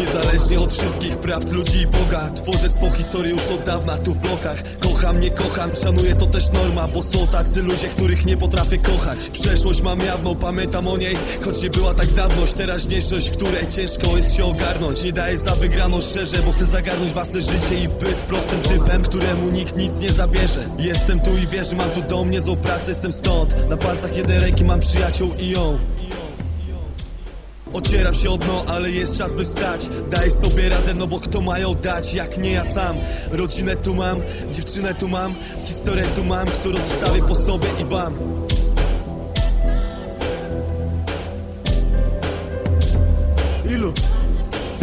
Niezależnie od wszystkich prawd ludzi i Boga Tworzę swą historię już od dawna tu w blokach. Kocham, nie kocham, szanuję to też norma Bo są tacy ludzie, których nie potrafię kochać. Przeszłość mam jawną, pamiętam o niej Choć nie była tak dawność Teraźniejszość, której ciężko jest się ogarnąć. Nie daję za wygraną szczerze, bo chcę zagarnąć własne życie I być prostym typem, któremu nikt nic nie zabierze. Jestem tu i wierzę, mam tu dom, niezłą pracę, jestem stąd. Na palcach jednej ręki mam przyjaciół i ją Ocieram się o dno, ale jest czas by wstać Daj sobie radę, no bo kto ma ją dać jak nie ja sam Rodzinę tu mam, dziewczynę tu mam Historię tu mam, którą zostawię po sobie i wam Ilu?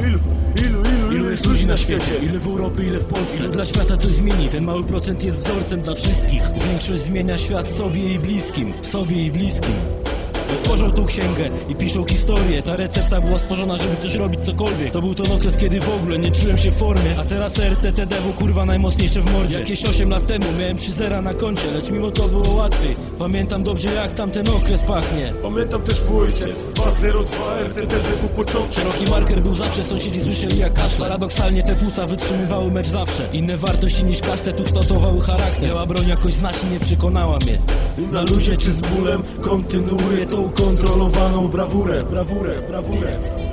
Ilu? Ilu? Ilu? Ilu jest ludzi na świecie? Ile w Europie, ile w Polsce? Ile dla świata coś zmieni? Ten mały procent jest wzorcem dla wszystkich Większość zmienia świat sobie i bliskim Sobie i bliskim Otworzą tą księgę i piszą historię. Ta recepta była stworzona, żeby też robić cokolwiek. To był ten okres, kiedy w ogóle nie czułem się w formie. A teraz RTTDW kurwa najmocniejsze w mordzie. Jakieś 8 lat temu miałem 3 zera na koncie Lecz mimo to było łatwiej. Pamiętam dobrze jak tamten okres pachnie. Pamiętam też WHS 202 RTTD był początek Szeroki marker był zawsze, sąsiedzi słyszeli jak kaszle. Paradoksalnie te płuca wytrzymywały mecz zawsze. Inne wartości niż kasztet ukształtowały charakter. Biała broń jakoś znacznie nie przekonała mnie. Na luzie czy z bólem kontynuuję tą kontrolowaną brawurę Brawurę, brawurę